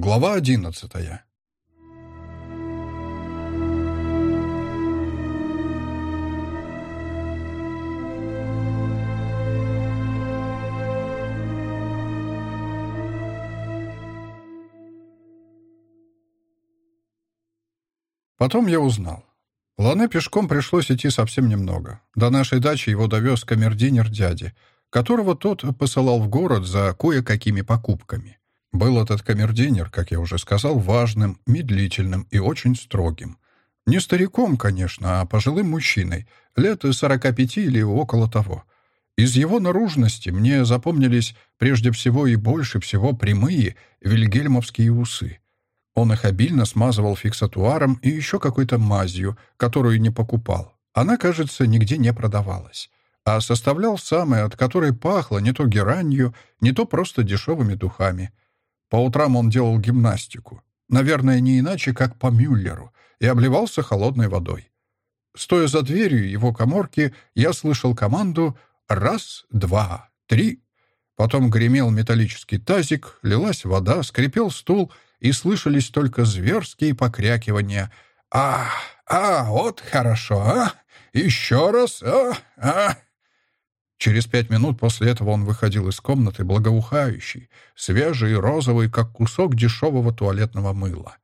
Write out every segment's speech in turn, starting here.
Глава одиннадцатая. Потом я узнал. Лане пешком пришлось идти совсем немного. До нашей дачи его довез камердинер дяди, которого тот посылал в город за кое-какими покупками. Был этот камердинер, как я уже сказал, важным, медлительным и очень строгим. Не стариком, конечно, а пожилым мужчиной, лет 45 или около того. Из его наружности мне запомнились прежде всего и больше всего прямые вильгельмовские усы. Он их обильно смазывал фиксатуаром и еще какой-то мазью, которую не покупал. Она, кажется, нигде не продавалась. А составлял самое, от которой пахло не то геранью, не то просто дешевыми духами — по утрам он делал гимнастику. Наверное, не иначе, как по Мюллеру, и обливался холодной водой. Стоя за дверью его коморки, я слышал команду «раз, два, три». Потом гремел металлический тазик, лилась вода, скрипел стул, и слышались только зверские покрякивания. «А, а, вот хорошо, а! Еще раз, а, а!» Через пять минут после этого он выходил из комнаты благоухающий, свежий и розовый, как кусок дешевого туалетного мыла.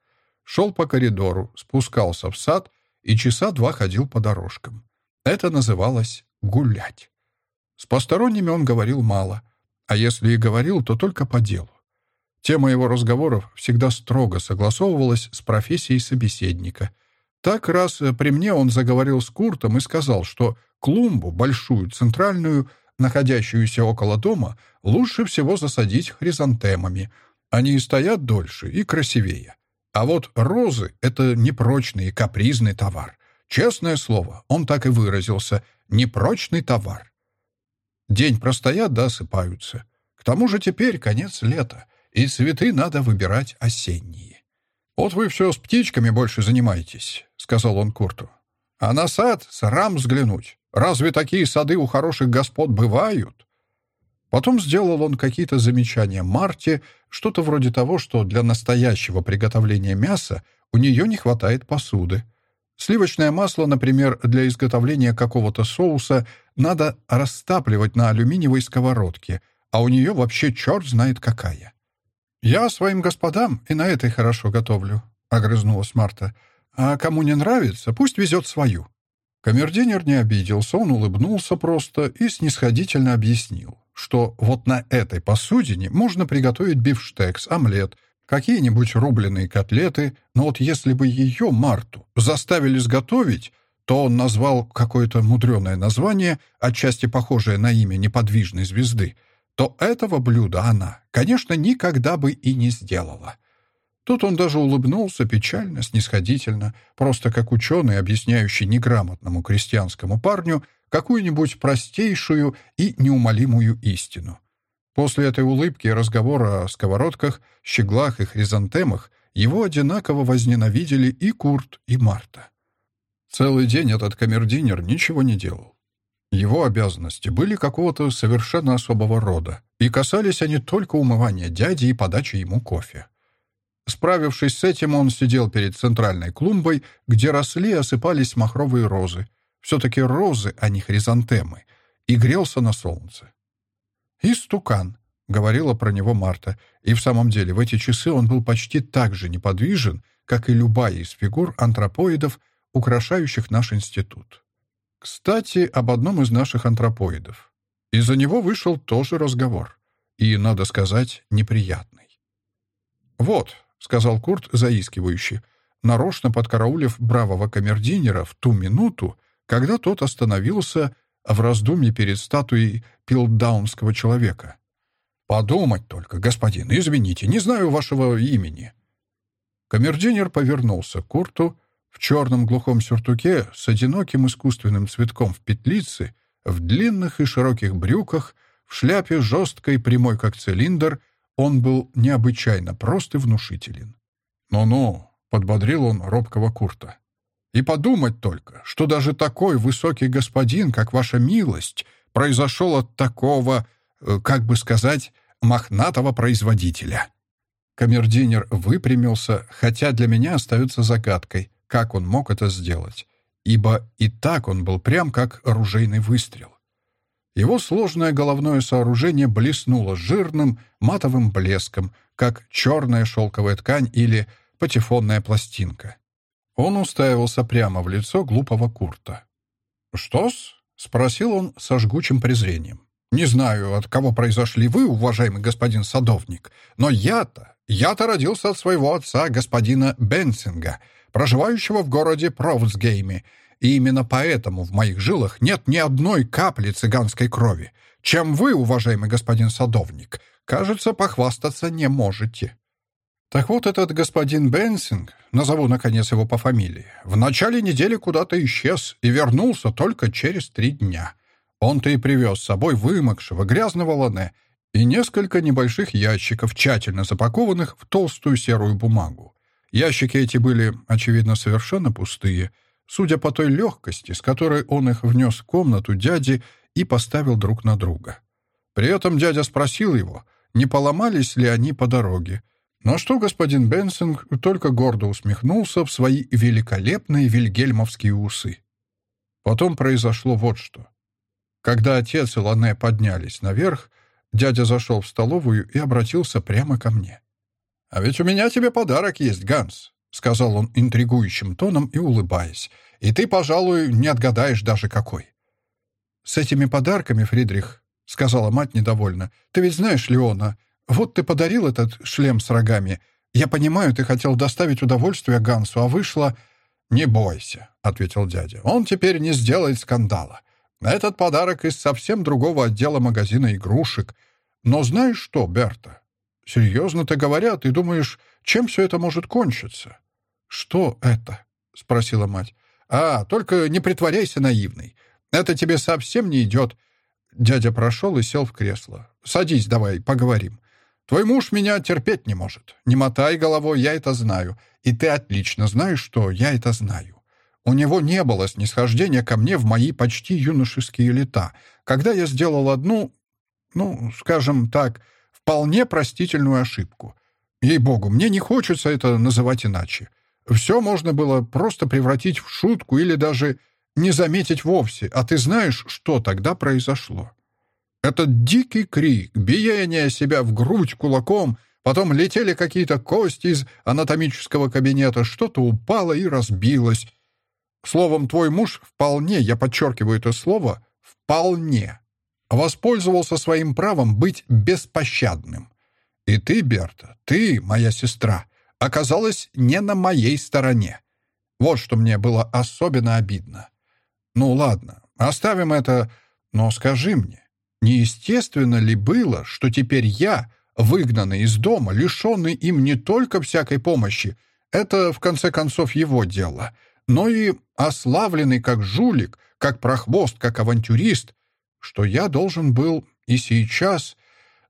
Шел по коридору, спускался в сад и часа два ходил по дорожкам. Это называлось «гулять». С посторонними он говорил мало, а если и говорил, то только по делу. Тема его разговоров всегда строго согласовывалась с профессией собеседника. Так раз при мне он заговорил с Куртом и сказал, что Клумбу, большую, центральную, находящуюся около дома, лучше всего засадить хризантемами. Они стоят дольше, и красивее. А вот розы — это непрочный и капризный товар. Честное слово, он так и выразился — непрочный товар. День простоят, да осыпаются. К тому же теперь конец лета, и цветы надо выбирать осенние. «Вот вы все с птичками больше занимаетесь», — сказал он Курту. «А на сад срам взглянуть. Разве такие сады у хороших господ бывают?» Потом сделал он какие-то замечания Марте, что-то вроде того, что для настоящего приготовления мяса у нее не хватает посуды. Сливочное масло, например, для изготовления какого-то соуса надо растапливать на алюминиевой сковородке, а у нее вообще черт знает какая. «Я своим господам и на этой хорошо готовлю», — огрызнулась Марта. «А кому не нравится, пусть везет свою». Камердинер не обиделся, он улыбнулся просто и снисходительно объяснил, что вот на этой посудине можно приготовить бифштекс, омлет, какие-нибудь рубленые котлеты, но вот если бы ее, Марту, заставили сготовить, то он назвал какое-то мудреное название, отчасти похожее на имя неподвижной звезды, то этого блюда она, конечно, никогда бы и не сделала. Тут он даже улыбнулся печально, снисходительно, просто как ученый, объясняющий неграмотному крестьянскому парню какую-нибудь простейшую и неумолимую истину. После этой улыбки и разговора о сковородках, щеглах и хризантемах его одинаково возненавидели и Курт, и Марта. Целый день этот камердинер ничего не делал. Его обязанности были какого-то совершенно особого рода, и касались они только умывания дяди и подачи ему кофе. Справившись с этим, он сидел перед центральной клумбой, где росли и осыпались махровые розы. Все-таки розы, а не хризантемы. И грелся на солнце. «Истукан», — говорила про него Марта. И в самом деле в эти часы он был почти так же неподвижен, как и любая из фигур антропоидов, украшающих наш институт. Кстати, об одном из наших антропоидов. Из-за него вышел тоже разговор. И, надо сказать, неприятный. «Вот», сказал Курт заискивающе, нарочно подкараулив бравого камердинера в ту минуту, когда тот остановился в раздумье перед статуей пилдаунского человека. «Подумать только, господин, извините, не знаю вашего имени». Камердинер повернулся к Курту в черном глухом сюртуке с одиноким искусственным цветком в петлице, в длинных и широких брюках, в шляпе жесткой, прямой как цилиндр — он был необычайно прост и внушителен. «Ну-ну», — подбодрил он робкого Курта. «И подумать только, что даже такой высокий господин, как ваша милость, произошел от такого, э, как бы сказать, мохнатого производителя». Камердинер выпрямился, хотя для меня остается загадкой, как он мог это сделать, ибо и так он был прям как оружейный выстрел. Его сложное головное сооружение блеснуло жирным матовым блеском, как черная шелковая ткань или патефонная пластинка. Он уставился прямо в лицо глупого Курта. «Что-с?» — спросил он со жгучим презрением. «Не знаю, от кого произошли вы, уважаемый господин садовник, но я-то, я-то родился от своего отца, господина Бенсинга, проживающего в городе Провсгейме, и именно поэтому в моих жилах нет ни одной капли цыганской крови. Чем вы, уважаемый господин садовник, кажется, похвастаться не можете. Так вот, этот господин Бенсинг, назову, наконец, его по фамилии, в начале недели куда-то исчез и вернулся только через три дня. Он-то и привез с собой вымокшего грязного лане и несколько небольших ящиков, тщательно запакованных в толстую серую бумагу. Ящики эти были, очевидно, совершенно пустые — судя по той легкости, с которой он их внес в комнату дяди и поставил друг на друга. При этом дядя спросил его, не поломались ли они по дороге, на что господин Бенсинг только гордо усмехнулся в свои великолепные вильгельмовские усы. Потом произошло вот что. Когда отец и Лане поднялись наверх, дядя зашел в столовую и обратился прямо ко мне. «А ведь у меня тебе подарок есть, Ганс. — сказал он интригующим тоном и улыбаясь. «И ты, пожалуй, не отгадаешь даже какой». «С этими подарками, Фридрих», — сказала мать недовольно, — «ты ведь знаешь Леона. Вот ты подарил этот шлем с рогами. Я понимаю, ты хотел доставить удовольствие Гансу, а вышло...» «Не бойся», — ответил дядя. «Он теперь не сделает скандала. Этот подарок из совсем другого отдела магазина игрушек. Но знаешь что, Берта? Серьезно-то говорят, ты думаешь, чем все это может кончиться?» «Что это?» — спросила мать. «А, только не притворяйся наивной. Это тебе совсем не идет». Дядя прошел и сел в кресло. «Садись давай, поговорим. Твой муж меня терпеть не может. Не мотай головой, я это знаю. И ты отлично знаешь, что я это знаю. У него не было снисхождения ко мне в мои почти юношеские лета, когда я сделал одну, ну, скажем так, вполне простительную ошибку. Ей-богу, мне не хочется это называть иначе. Все можно было просто превратить в шутку или даже не заметить вовсе, а ты знаешь, что тогда произошло. Этот дикий крик, биение себя в грудь кулаком, потом летели какие-то кости из анатомического кабинета, что-то упало и разбилось. Словом, твой муж вполне, я подчеркиваю это слово, вполне, воспользовался своим правом быть беспощадным. И ты, Берта, ты, моя сестра, оказалась не на моей стороне. Вот что мне было особенно обидно. Ну ладно, оставим это, но скажи мне, неестественно ли было, что теперь я, выгнанный из дома, лишенный им не только всякой помощи, это, в конце концов, его дело, но и ославленный как жулик, как прохвост, как авантюрист, что я должен был и сейчас...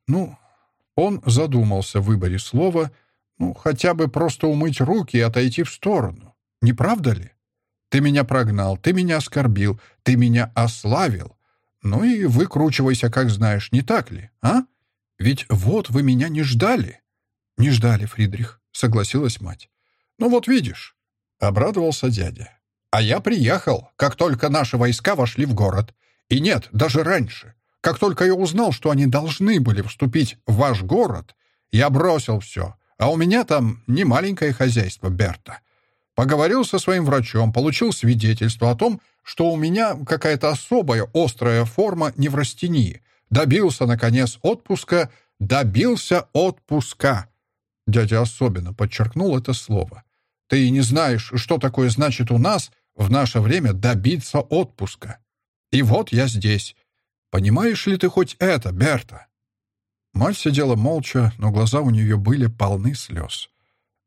Ну, он задумался в выборе слова — ну, хотя бы просто умыть руки и отойти в сторону. Не правда ли? Ты меня прогнал, ты меня оскорбил, ты меня ославил. Ну и выкручивайся, как знаешь, не так ли, а? Ведь вот вы меня не ждали. Не ждали, Фридрих, согласилась мать. Ну вот видишь, обрадовался дядя. А я приехал, как только наши войска вошли в город. И нет, даже раньше. Как только я узнал, что они должны были вступить в ваш город, я бросил все, а у меня там не маленькое хозяйство, Берта. Поговорил со своим врачом, получил свидетельство о том, что у меня какая-то особая острая форма неврастении. Добился, наконец, отпуска. Добился отпуска. Дядя особенно подчеркнул это слово. Ты не знаешь, что такое значит у нас в наше время добиться отпуска. И вот я здесь. Понимаешь ли ты хоть это, Берта? Мать сидела молча, но глаза у нее были полны слез.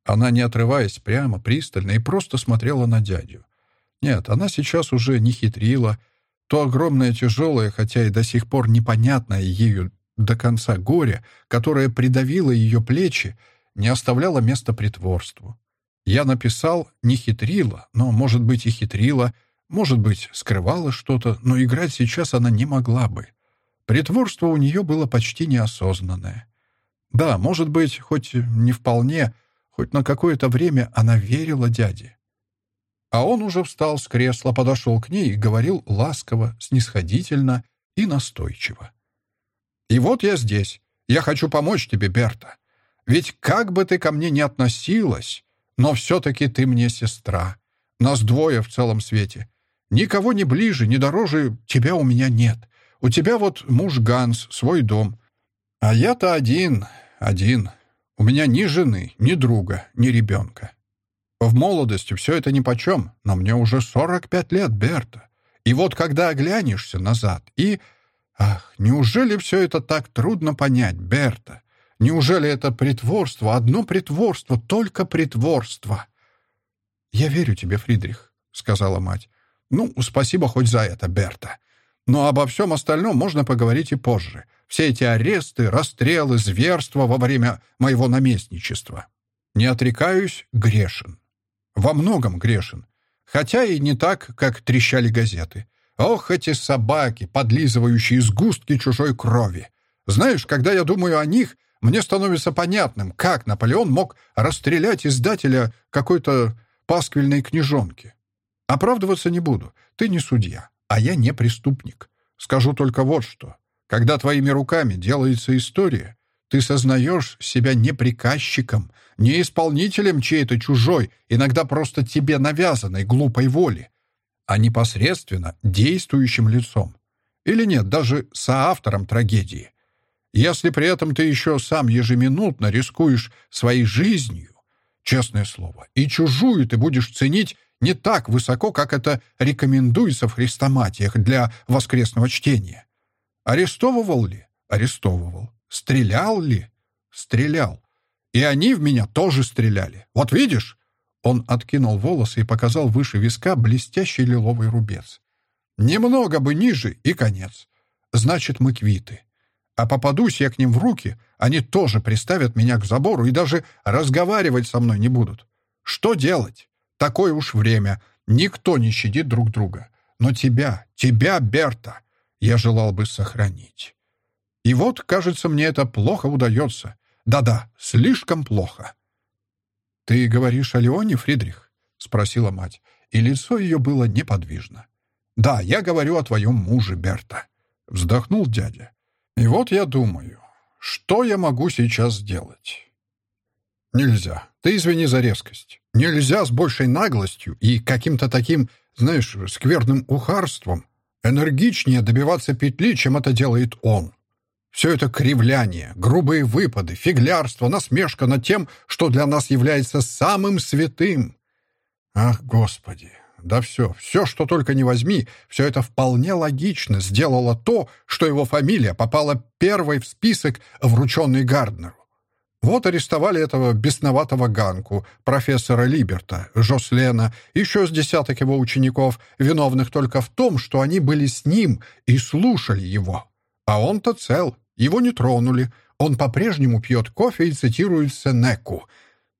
Она, не отрываясь прямо, пристально и просто смотрела на дядю. Нет, она сейчас уже не хитрила. То огромное, тяжелое, хотя и до сих пор непонятное ею до конца горе, которое придавило ее плечи, не оставляло места притворству. Я написал «не хитрила», но, может быть, и хитрила, может быть, скрывала что-то, но играть сейчас она не могла бы. Притворство у нее было почти неосознанное. Да, может быть, хоть не вполне, хоть на какое-то время она верила дяде. А он уже встал с кресла, подошел к ней и говорил ласково, снисходительно и настойчиво. «И вот я здесь. Я хочу помочь тебе, Берта. Ведь как бы ты ко мне ни относилась, но все-таки ты мне сестра. Нас двое в целом свете. Никого не ближе, ни дороже тебя у меня нет. У тебя вот муж Ганс, свой дом. А я-то один, один. У меня ни жены, ни друга, ни ребенка. В молодости все это нипочем, но мне уже 45 лет, Берта. И вот когда оглянешься назад и... Ах, неужели все это так трудно понять, Берта? Неужели это притворство, одно притворство, только притворство? «Я верю тебе, Фридрих», — сказала мать. «Ну, спасибо хоть за это, Берта. Но обо всем остальном можно поговорить и позже. Все эти аресты, расстрелы, зверства во время моего наместничества. Не отрекаюсь, грешен. Во многом грешен. Хотя и не так, как трещали газеты. Ох, эти собаки, подлизывающие сгустки чужой крови. Знаешь, когда я думаю о них, мне становится понятным, как Наполеон мог расстрелять издателя какой-то пасквильной книжонки. Оправдываться не буду. Ты не судья, а я не преступник. Скажу только вот что. Когда твоими руками делается история, ты сознаешь себя не приказчиком, не исполнителем чьей-то чужой, иногда просто тебе навязанной глупой воли, а непосредственно действующим лицом. Или нет, даже соавтором трагедии. Если при этом ты еще сам ежеминутно рискуешь своей жизнью, честное слово, и чужую ты будешь ценить не так высоко, как это рекомендуется в хрестоматиях для воскресного чтения. Арестовывал ли? Арестовывал. Стрелял ли? Стрелял. И они в меня тоже стреляли. Вот видишь? Он откинул волосы и показал выше виска блестящий лиловый рубец. Немного бы ниже и конец. Значит, мы квиты. А попадусь я к ним в руки, они тоже приставят меня к забору и даже разговаривать со мной не будут. Что делать? Такое уж время. Никто не щадит друг друга. Но тебя, тебя, Берта, я желал бы сохранить. И вот, кажется, мне это плохо удается. Да-да, слишком плохо. «Ты говоришь о Леоне, Фридрих?» — спросила мать, и лицо ее было неподвижно. «Да, я говорю о твоем муже, Берта», — вздохнул дядя. И вот я думаю, что я могу сейчас сделать? Нельзя. Ты извини за резкость. Нельзя с большей наглостью и каким-то таким, знаешь, скверным ухарством энергичнее добиваться петли, чем это делает он. Все это кривляние, грубые выпады, фиглярство, насмешка над тем, что для нас является самым святым. Ах, Господи, да все, все, что только не возьми, все это вполне логично сделало то, что его фамилия попала первой в список, врученный Гарднеру. Вот арестовали этого бесноватого Ганку, профессора Либерта, Жослена, еще с десяток его учеников, виновных только в том, что они были с ним и слушали его. А он-то цел, его не тронули. Он по-прежнему пьет кофе и цитирует Сенеку.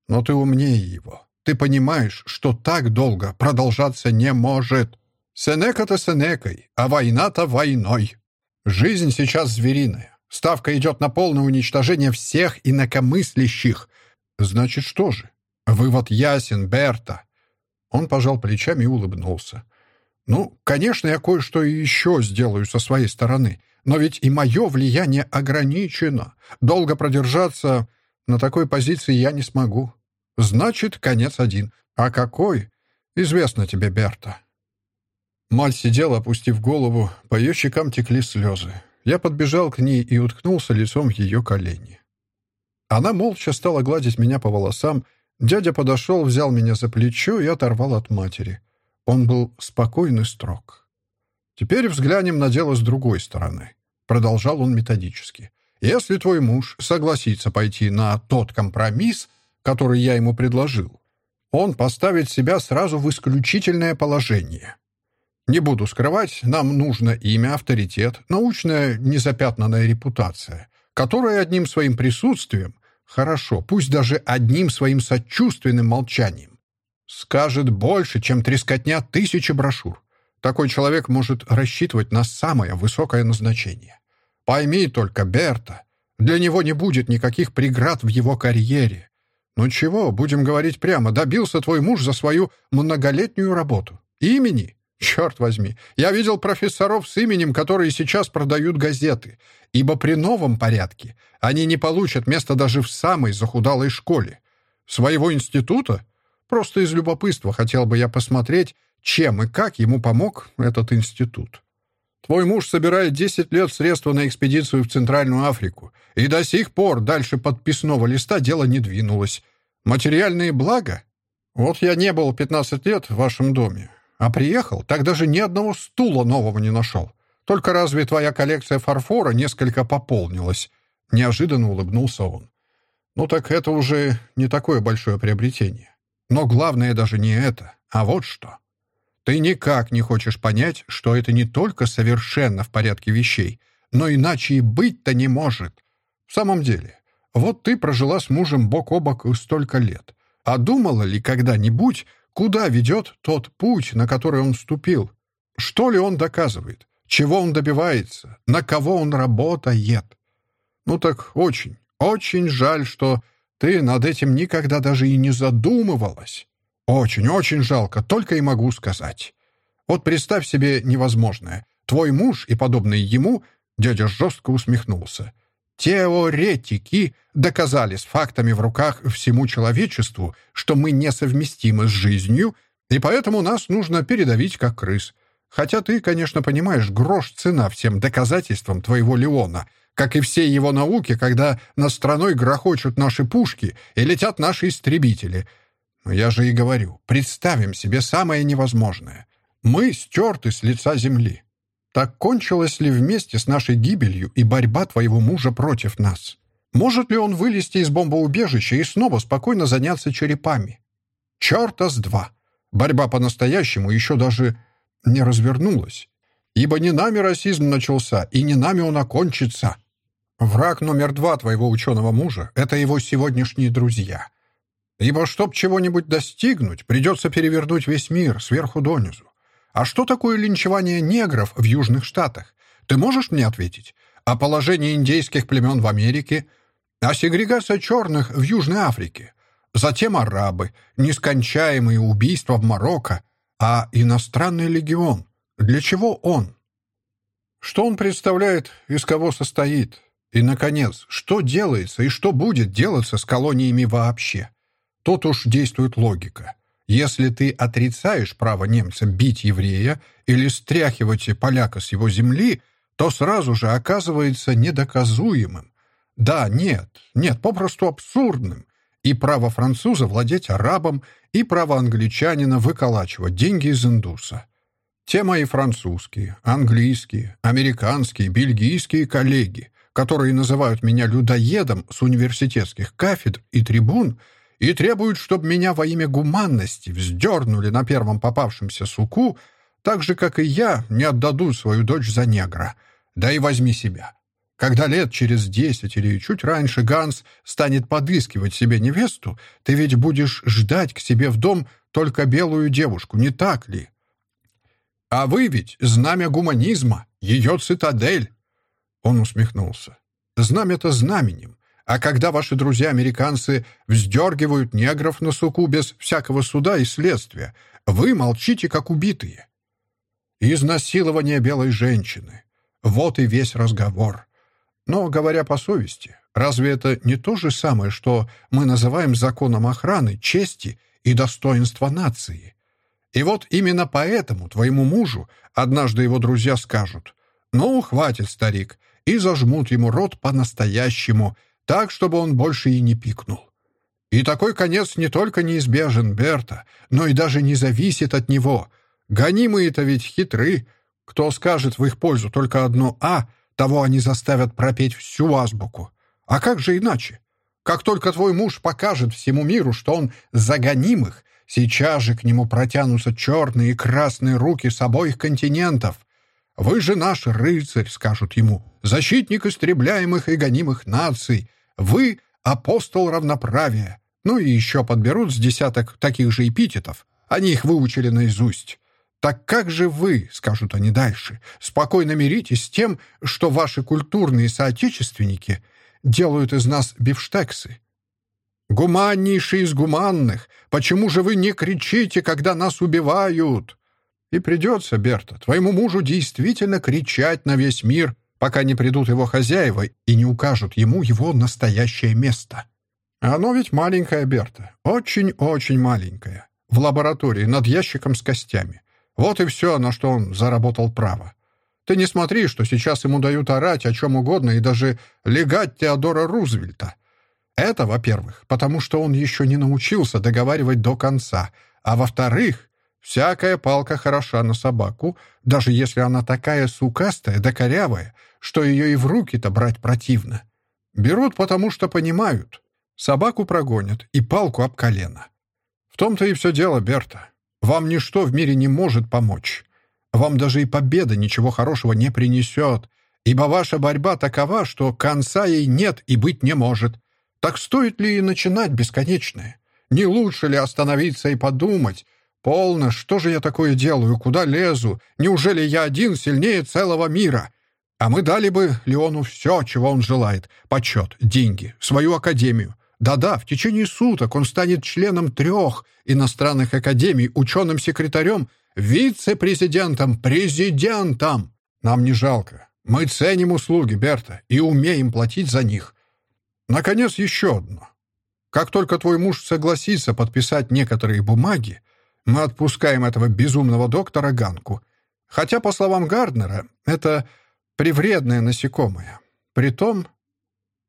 Но ты умнее его. Ты понимаешь, что так долго продолжаться не может. Сенека-то Сенекой, а война-то войной. Жизнь сейчас звериная. Ставка идет на полное уничтожение всех инакомыслящих. Значит, что же? Вывод ясен, Берта. Он пожал плечами и улыбнулся. Ну, конечно, я кое-что еще сделаю со своей стороны. Но ведь и мое влияние ограничено. Долго продержаться на такой позиции я не смогу. Значит, конец один. А какой? Известно тебе, Берта. Мать сидела, опустив голову, по ее щекам текли слезы. Я подбежал к ней и уткнулся лицом в ее колени. Она молча стала гладить меня по волосам. Дядя подошел, взял меня за плечо и оторвал от матери. Он был спокойный строг. «Теперь взглянем на дело с другой стороны», — продолжал он методически. «Если твой муж согласится пойти на тот компромисс, который я ему предложил, он поставит себя сразу в исключительное положение. Не буду скрывать, нам нужно имя, авторитет, научная незапятнанная репутация, которая одним своим присутствием, хорошо, пусть даже одним своим сочувственным молчанием, скажет больше, чем трескотня тысячи брошюр. Такой человек может рассчитывать на самое высокое назначение. Пойми только, Берта, Для него не будет никаких преград в его карьере. Ну чего, будем говорить прямо, добился твой муж за свою многолетнюю работу. Имени? Черт возьми, я видел профессоров с именем, которые сейчас продают газеты, ибо при новом порядке они не получат места даже в самой захудалой школе. Своего института? Просто из любопытства хотел бы я посмотреть, чем и как ему помог этот институт. Твой муж собирает 10 лет средства на экспедицию в Центральную Африку, и до сих пор дальше подписного листа дело не двинулось. Материальные блага? Вот я не был 15 лет в вашем доме, а приехал, так даже ни одного стула нового не нашел. Только разве твоя коллекция фарфора несколько пополнилась?» Неожиданно улыбнулся он. «Ну так это уже не такое большое приобретение. Но главное даже не это, а вот что. Ты никак не хочешь понять, что это не только совершенно в порядке вещей, но иначе и быть-то не может. В самом деле, вот ты прожила с мужем бок о бок столько лет. А думала ли когда-нибудь, куда ведет тот путь, на который он вступил? Что ли он доказывает? Чего он добивается? На кого он работает? Ну так очень, очень жаль, что ты над этим никогда даже и не задумывалась. Очень-очень жалко, только и могу сказать. Вот представь себе невозможное. Твой муж и подобные ему, дядя жестко усмехнулся, теоретики доказали с фактами в руках всему человечеству, что мы несовместимы с жизнью, и поэтому нас нужно передавить как крыс. Хотя ты, конечно, понимаешь, грош цена всем доказательствам твоего Леона, как и всей его науки, когда над страной грохочут наши пушки и летят наши истребители. Но я же и говорю, представим себе самое невозможное. Мы стерты с лица земли. Так кончилось ли вместе с нашей гибелью и борьба твоего мужа против нас? Может ли он вылезти из бомбоубежища и снова спокойно заняться черепами? Черта с два! Борьба по-настоящему еще даже не развернулась. Ибо не нами расизм начался, и не нами он окончится. Враг номер два твоего ученого мужа — это его сегодняшние друзья. Ибо чтоб чего-нибудь достигнуть, придется перевернуть весь мир сверху донизу. А что такое линчевание негров в Южных Штатах? Ты можешь мне ответить? О положении индейских племен в Америке? О сегрегации черных в Южной Африке? Затем арабы, нескончаемые убийства в Марокко, а иностранный легион. Для чего он? Что он представляет, из кого состоит? И, наконец, что делается и что будет делаться с колониями вообще? Тут уж действует логика. Если ты отрицаешь право немца бить еврея или стряхивать поляка с его земли, то сразу же оказывается недоказуемым. Да, нет, нет, попросту абсурдным и право француза владеть арабом, и право англичанина выколачивать деньги из индуса. Те мои французские, английские, американские, бельгийские коллеги, которые называют меня людоедом с университетских кафедр и трибун и требуют, чтобы меня во имя гуманности вздернули на первом попавшемся суку, так же, как и я, не отдадут свою дочь за негра. Да и возьми себя. Когда лет через десять или чуть раньше Ганс станет подыскивать себе невесту, ты ведь будешь ждать к себе в дом только белую девушку, не так ли? А вы ведь знамя гуманизма, ее цитадель. Он усмехнулся. Знамя-то знаменем. А когда ваши друзья-американцы вздергивают негров на суку без всякого суда и следствия, вы молчите, как убитые. Изнасилование белой женщины. Вот и весь разговор. Но, говоря по совести, разве это не то же самое, что мы называем законом охраны, чести и достоинства нации? И вот именно поэтому твоему мужу однажды его друзья скажут «Ну, хватит, старик», и зажмут ему рот по-настоящему, так, чтобы он больше и не пикнул. И такой конец не только неизбежен, Берта, но и даже не зависит от него. Гонимые-то ведь хитры. Кто скажет в их пользу только одно «а», того они заставят пропеть всю азбуку. А как же иначе? Как только твой муж покажет всему миру, что он загонимых, сейчас же к нему протянутся черные и красные руки с обоих континентов. «Вы же наш рыцарь», — скажут ему, — «защитник истребляемых и гонимых наций. Вы — апостол равноправия». Ну и еще подберут с десяток таких же эпитетов. Они их выучили наизусть. Так как же вы, скажут они дальше, спокойно миритесь с тем, что ваши культурные соотечественники делают из нас бифштексы. Гуманнейший из гуманных, почему же вы не кричите, когда нас убивают? И придется, Берта, твоему мужу действительно кричать на весь мир, пока не придут его хозяева и не укажут ему его настоящее место. Оно ведь маленькое, Берта, очень-очень маленькое, в лаборатории над ящиком с костями. Вот и все, на что он заработал право. Ты не смотри, что сейчас ему дают орать о чем угодно и даже легать Теодора Рузвельта. Это, во-первых, потому что он еще не научился договаривать до конца, а во-вторых, всякая палка хороша на собаку, даже если она такая сукастая да корявая, что ее и в руки-то брать противно. Берут, потому что понимают. Собаку прогонят и палку об колено. В том-то и все дело, Берта. Вам ничто в мире не может помочь. Вам даже и победа ничего хорошего не принесет, ибо ваша борьба такова, что конца ей нет и быть не может. Так стоит ли и начинать бесконечное? Не лучше ли остановиться и подумать? Полно, что же я такое делаю, куда лезу? Неужели я один сильнее целого мира? А мы дали бы Леону все, чего он желает. Почет, деньги, свою академию. Да-да, в течение суток он станет членом трех иностранных академий, ученым-секретарем Вице-президентом, президентом! Нам не жалко. Мы ценим услуги, Берта, и умеем платить за них. Наконец, еще одно. Как только твой муж согласится подписать некоторые бумаги, мы отпускаем этого безумного доктора Ганку. Хотя, по словам Гарднера, это привредное насекомое. Притом,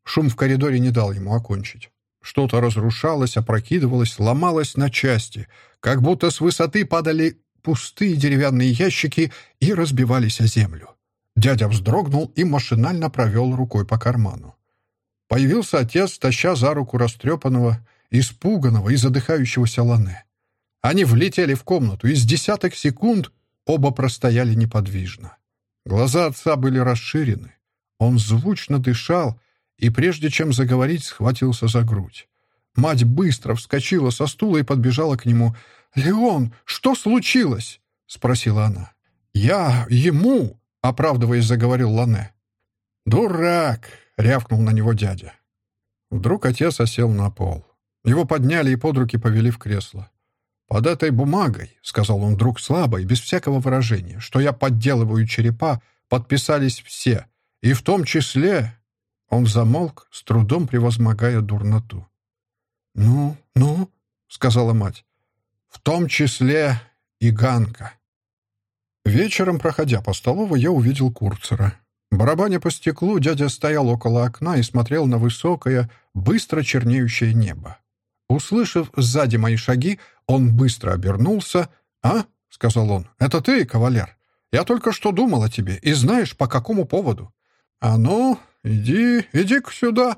шум в коридоре не дал ему окончить. Что-то разрушалось, опрокидывалось, ломалось на части, как будто с высоты падали пустые деревянные ящики и разбивались о землю. Дядя вздрогнул и машинально провел рукой по карману. Появился отец, таща за руку растрепанного, испуганного и задыхающегося Лане. Они влетели в комнату, и с десяток секунд оба простояли неподвижно. Глаза отца были расширены. Он звучно дышал, и прежде чем заговорить, схватился за грудь. Мать быстро вскочила со стула и подбежала к нему — «Леон, что случилось?» — спросила она. «Я ему!» — оправдываясь, заговорил Лане. «Дурак!» — рявкнул на него дядя. Вдруг отец осел на пол. Его подняли и под руки повели в кресло. «Под этой бумагой», — сказал он вдруг слабо и без всякого выражения, «что я подделываю черепа, подписались все, и в том числе...» Он замолк, с трудом превозмогая дурноту. «Ну, ну», — сказала мать, в том числе и Ганка. Вечером, проходя по столовой, я увидел Курцера. Барабаня по стеклу, дядя стоял около окна и смотрел на высокое, быстро чернеющее небо. Услышав сзади мои шаги, он быстро обернулся. «А?» — сказал он. «Это ты, кавалер? Я только что думал о тебе. И знаешь, по какому поводу?» «А ну, иди, иди-ка сюда.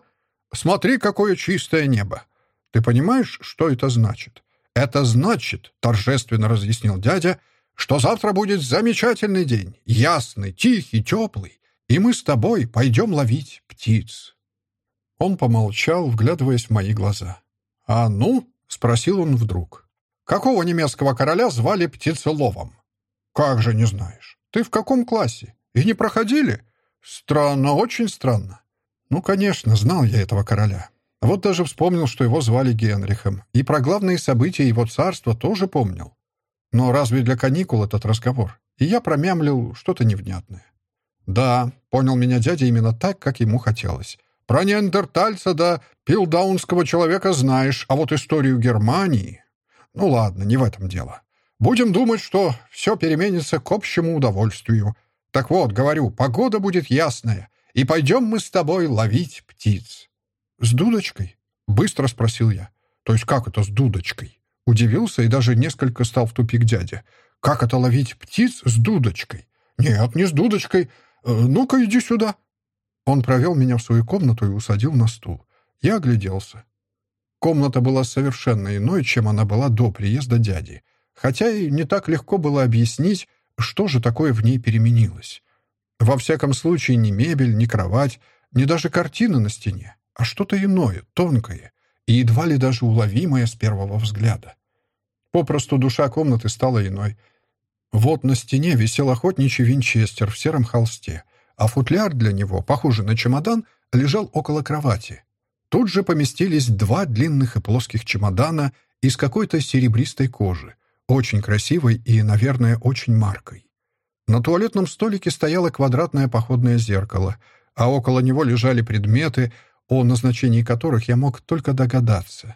Смотри, какое чистое небо. Ты понимаешь, что это значит? «Это значит, — торжественно разъяснил дядя, — что завтра будет замечательный день, ясный, тихий, теплый, и мы с тобой пойдем ловить птиц». Он помолчал, вглядываясь в мои глаза. «А ну?» — спросил он вдруг. «Какого немецкого короля звали птицеловом?» «Как же не знаешь? Ты в каком классе? И не проходили?» «Странно, очень странно». «Ну, конечно, знал я этого короля. Вот даже вспомнил, что его звали Генрихом, и про главные события его царства тоже помнил. Но разве для каникул этот разговор? И я промямлил что-то невнятное. Да, понял меня дядя именно так, как ему хотелось. Про неандертальца да пилдаунского человека знаешь, а вот историю Германии... Ну ладно, не в этом дело. Будем думать, что все переменится к общему удовольствию. Так вот, говорю, погода будет ясная, и пойдем мы с тобой ловить птиц. «С дудочкой?» — быстро спросил я. «То есть как это с дудочкой?» Удивился и даже несколько стал в тупик дядя. «Как это ловить птиц с дудочкой?» «Нет, не с дудочкой. Э, ну-ка, иди сюда». Он провел меня в свою комнату и усадил на стул. Я огляделся. Комната была совершенно иной, чем она была до приезда дяди. Хотя и не так легко было объяснить, что же такое в ней переменилось. Во всяком случае, ни мебель, ни кровать, ни даже картина на стене а что-то иное, тонкое и едва ли даже уловимое с первого взгляда. Попросту душа комнаты стала иной. Вот на стене висел охотничий винчестер в сером холсте, а футляр для него, похожий на чемодан, лежал около кровати. Тут же поместились два длинных и плоских чемодана из какой-то серебристой кожи, очень красивой и, наверное, очень маркой. На туалетном столике стояло квадратное походное зеркало, а около него лежали предметы, о назначении которых я мог только догадаться.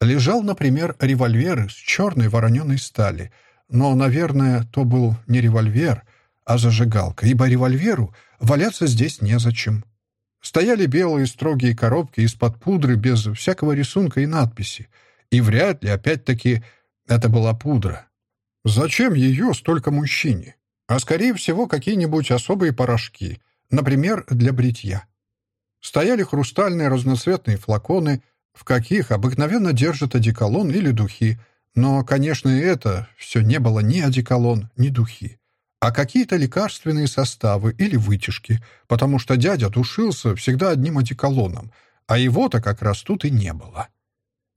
Лежал, например, револьвер из черной вороненой стали, но, наверное, то был не револьвер, а зажигалка, ибо револьверу валяться здесь незачем. Стояли белые строгие коробки из-под пудры без всякого рисунка и надписи, и вряд ли, опять-таки, это была пудра. Зачем ее столько мужчине? А, скорее всего, какие-нибудь особые порошки, например, для бритья. Стояли хрустальные разноцветные флаконы, в каких обыкновенно держат одеколон или духи, но, конечно, и это все не было ни одеколон, ни духи, а какие-то лекарственные составы или вытяжки, потому что дядя душился всегда одним одеколоном, а его-то как раз тут и не было.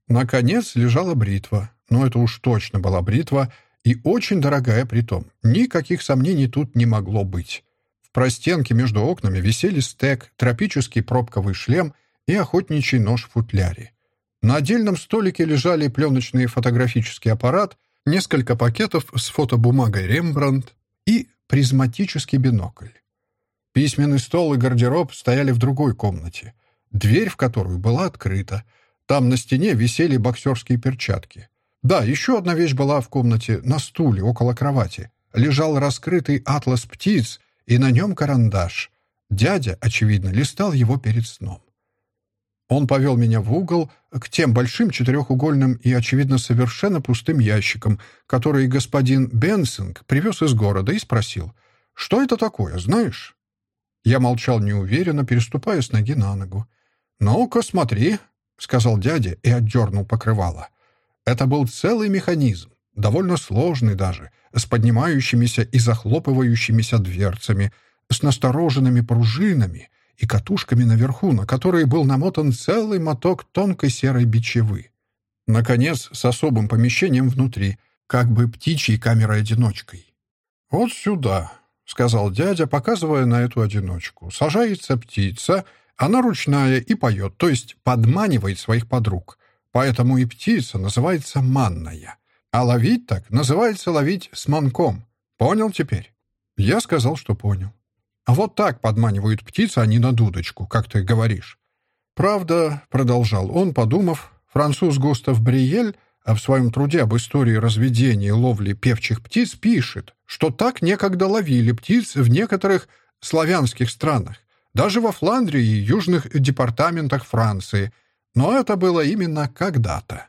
Наконец лежала бритва, но это уж точно была бритва, и очень дорогая притом. Никаких сомнений тут не могло быть. В простенке между окнами висели стек, тропический пробковый шлем и охотничий нож в футляре. На отдельном столике лежали пленочный фотографический аппарат, несколько пакетов с фотобумагой «Рембрандт» и призматический бинокль. Письменный стол и гардероб стояли в другой комнате, дверь в которую была открыта. Там на стене висели боксерские перчатки. Да, еще одна вещь была в комнате, на стуле, около кровати. Лежал раскрытый атлас птиц, и на нем карандаш. Дядя, очевидно, листал его перед сном. Он повел меня в угол к тем большим четырехугольным и, очевидно, совершенно пустым ящикам, которые господин Бенсинг привез из города, и спросил, «Что это такое, знаешь?» Я молчал неуверенно, переступая с ноги на ногу. «Ну-ка, смотри», — сказал дядя и отдернул покрывало. Это был целый механизм, довольно сложный даже, с поднимающимися и захлопывающимися дверцами, с настороженными пружинами и катушками наверху, на которые был намотан целый моток тонкой серой бичевы. Наконец, с особым помещением внутри, как бы птичьей камерой-одиночкой. «Вот сюда», — сказал дядя, показывая на эту одиночку. «Сажается птица, она ручная и поет, то есть подманивает своих подруг. Поэтому и птица называется манная. А ловить так называется ловить с манком. Понял теперь? Я сказал, что понял. А вот так подманивают птицы, а не на дудочку, как ты говоришь. Правда, продолжал он, подумав, француз Густав Бриель а в своем труде об истории разведения и ловли певчих птиц пишет, что так некогда ловили птиц в некоторых славянских странах, даже во Фландрии и южных департаментах Франции, но это было именно когда-то.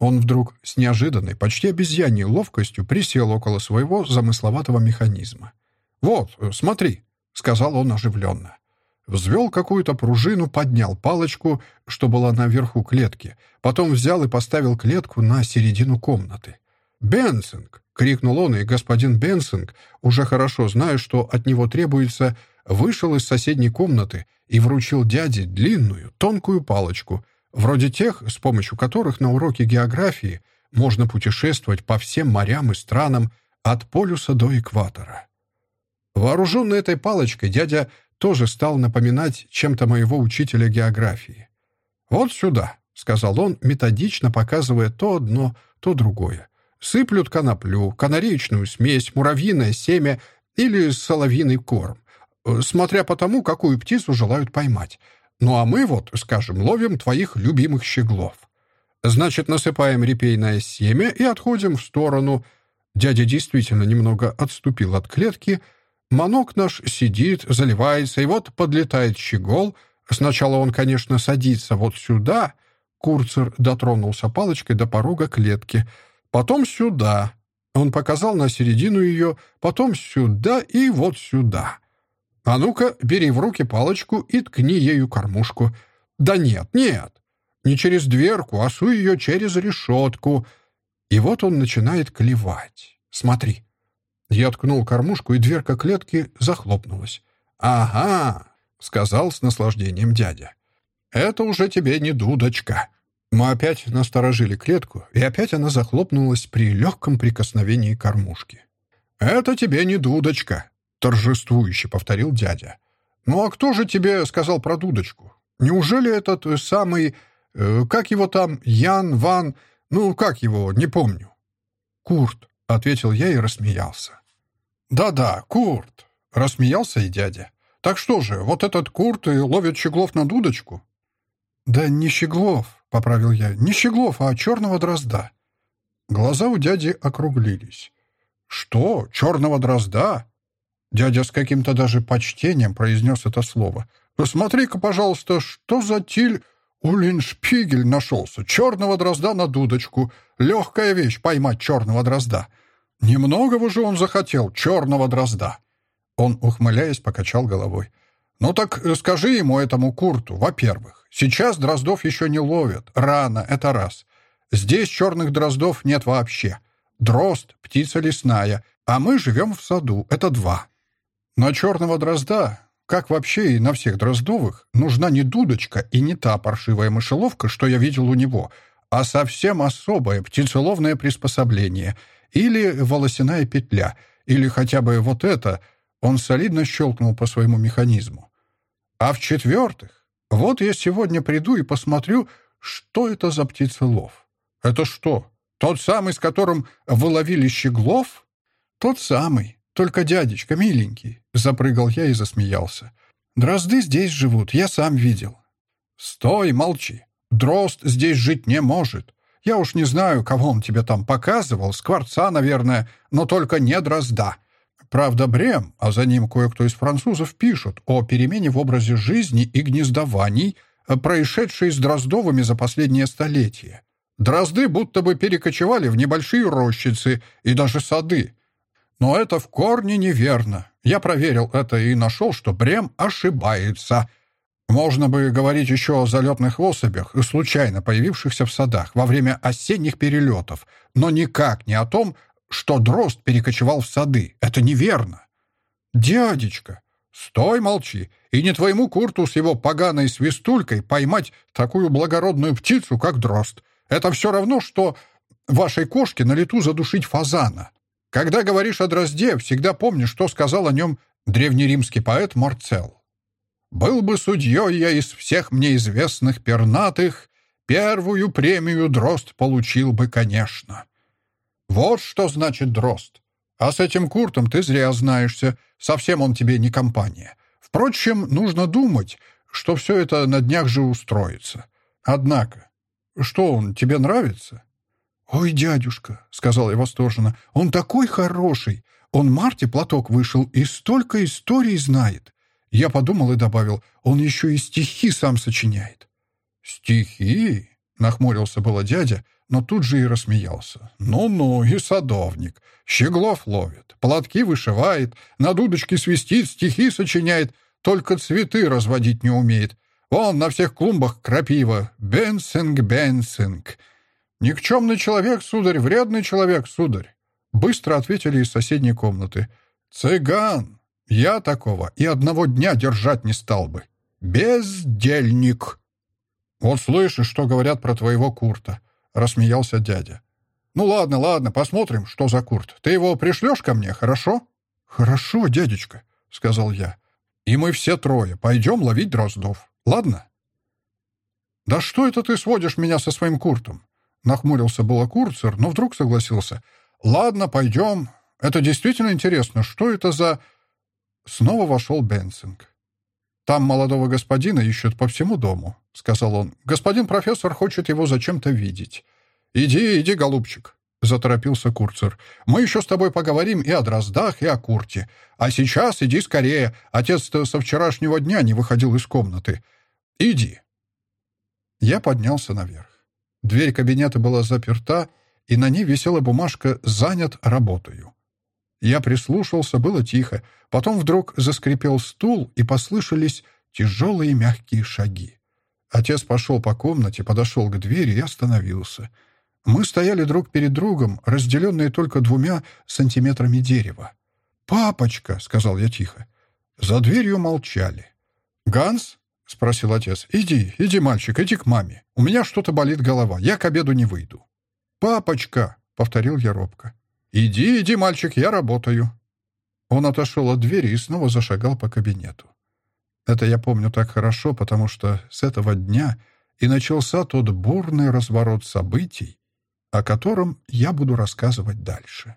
Он вдруг с неожиданной, почти обезьяньей ловкостью присел около своего замысловатого механизма. «Вот, смотри», — сказал он оживленно. Взвел какую-то пружину, поднял палочку, что была наверху клетки, потом взял и поставил клетку на середину комнаты. «Бенсинг!» — крикнул он, и господин Бенсинг, уже хорошо зная, что от него требуется, вышел из соседней комнаты и вручил дяде длинную, тонкую палочку, вроде тех, с помощью которых на уроке географии можно путешествовать по всем морям и странам от полюса до экватора. Вооруженный этой палочкой, дядя тоже стал напоминать чем-то моего учителя географии. «Вот сюда», — сказал он, методично показывая то одно, то другое. «Сыплют коноплю, канареечную смесь, муравьиное семя или соловьиный корм. Э, смотря по тому, какую птицу желают поймать. Ну а мы вот, скажем, ловим твоих любимых щеглов. Значит, насыпаем репейное семя и отходим в сторону. Дядя действительно немного отступил от клетки. Манок наш сидит, заливается, и вот подлетает щегол. Сначала он, конечно, садится вот сюда. Курцер дотронулся палочкой до порога клетки. Потом сюда. Он показал на середину ее, потом сюда и вот сюда. А ну-ка, бери в руки палочку и ткни ею кормушку. Да нет, нет. Не через дверку, а суй ее через решетку. И вот он начинает клевать. Смотри. Я ткнул кормушку, и дверка клетки захлопнулась. «Ага», — сказал с наслаждением дядя. «Это уже тебе не дудочка». Мы опять насторожили клетку, и опять она захлопнулась при легком прикосновении кормушки. «Это тебе не дудочка торжествующе повторил дядя. «Ну а кто же тебе сказал про дудочку? Неужели этот самый... Э, как его там? Ян, Ван... Ну, как его? Не помню». «Курт», — ответил я и рассмеялся. «Да-да, Курт», — рассмеялся и дядя. «Так что же, вот этот Курт и ловит щеглов на дудочку?» «Да не щеглов», — поправил я, — «не щеглов, а черного дрозда». Глаза у дяди округлились. «Что? Черного дрозда?» Дядя с каким-то даже почтением произнес это слово. «Посмотри-ка, пожалуйста, что за тиль Улиншпигель нашелся. Черного дрозда на дудочку. Легкая вещь — поймать черного дрозда. Немногого же он захотел, черного дрозда». Он, ухмыляясь, покачал головой. «Ну так скажи ему, этому Курту, во-первых, сейчас дроздов еще не ловят. Рано, это раз. Здесь черных дроздов нет вообще. Дрозд — птица лесная, а мы живем в саду, это два. На черного дрозда, как вообще и на всех дроздовых, нужна не дудочка и не та паршивая мышеловка, что я видел у него, а совсем особое птицеловное приспособление или волосяная петля, или хотя бы вот это, он солидно щелкнул по своему механизму. А в-четвертых, вот я сегодня приду и посмотрю, что это за птицелов. Это что, тот самый, с которым вы ловили щеглов? Тот самый. Только дядечка, миленький. Запрыгал я и засмеялся. Дрозды здесь живут, я сам видел. Стой, молчи. Дрозд здесь жить не может. Я уж не знаю, кого он тебе там показывал, скворца, наверное, но только не дрозда. Правда, Брем, а за ним кое-кто из французов пишут о перемене в образе жизни и гнездований, происшедшей с Дроздовыми за последнее столетие. Дрозды будто бы перекочевали в небольшие рощицы и даже сады. Но это в корне неверно. Я проверил это и нашел, что Брем ошибается. Можно бы говорить еще о залетных особях, случайно появившихся в садах во время осенних перелетов, но никак не о том, что дрозд перекочевал в сады. Это неверно. «Дядечка, стой, молчи, и не твоему Курту с его поганой свистулькой поймать такую благородную птицу, как дрозд. Это все равно, что вашей кошке на лету задушить фазана. Когда говоришь о дрозде, всегда помни, что сказал о нем древнеримский поэт Марцел. «Был бы судьей я из всех мне известных пернатых, первую премию дрозд получил бы, конечно». Вот что значит дрозд. А с этим Куртом ты зря знаешься, совсем он тебе не компания. Впрочем, нужно думать, что все это на днях же устроится. Однако, что он, тебе нравится?» «Ой, дядюшка», — сказал я восторженно, — «он такой хороший. Он Марте платок вышел и столько историй знает». Я подумал и добавил, он еще и стихи сам сочиняет. «Стихи?» — нахмурился было дядя, но тут же и рассмеялся. «Ну-ну, и садовник. Щеглов ловит, платки вышивает, на дудочке свистит, стихи сочиняет, только цветы разводить не умеет. Вон на всех клумбах крапива. Бенсинг, бенсинг. Никчемный человек, сударь, вредный человек, сударь. Быстро ответили из соседней комнаты. Цыган. Я такого и одного дня держать не стал бы. Бездельник. Вот слышишь, что говорят про твоего Курта. Рассмеялся дядя. Ну ладно, ладно, посмотрим, что за Курт. Ты его пришлешь ко мне, хорошо? Хорошо, дядечка, сказал я. И мы все трое пойдем ловить дроздов. Ладно?» «Да что это ты сводишь меня со своим Куртом?» Нахмурился было Курцер, но вдруг согласился. «Ладно, пойдем. Это действительно интересно. Что это за...» Снова вошел Бенсинг. «Там молодого господина ищут по всему дому», — сказал он. «Господин профессор хочет его зачем-то видеть». «Иди, иди, голубчик», — заторопился Курцер. «Мы еще с тобой поговорим и о Дроздах, и о Курте. А сейчас иди скорее. Отец со вчерашнего дня не выходил из комнаты. «Иди». Я поднялся наверх. Дверь кабинета была заперта, и на ней висела бумажка «Занят работаю». Я прислушался, было тихо. Потом вдруг заскрипел стул, и послышались тяжелые мягкие шаги. Отец пошел по комнате, подошел к двери и остановился. Мы стояли друг перед другом, разделенные только двумя сантиметрами дерева. «Папочка!» — сказал я тихо. За дверью молчали. «Ганс?» — спросил отец. «Иди, иди, мальчик, иди к маме. У меня что-то болит голова. Я к обеду не выйду». «Папочка!» — повторил я робко. «Иди, иди, мальчик, я работаю». Он отошел от двери и снова зашагал по кабинету. Это я помню так хорошо, потому что с этого дня и начался тот бурный разворот событий, о котором я буду рассказывать дальше.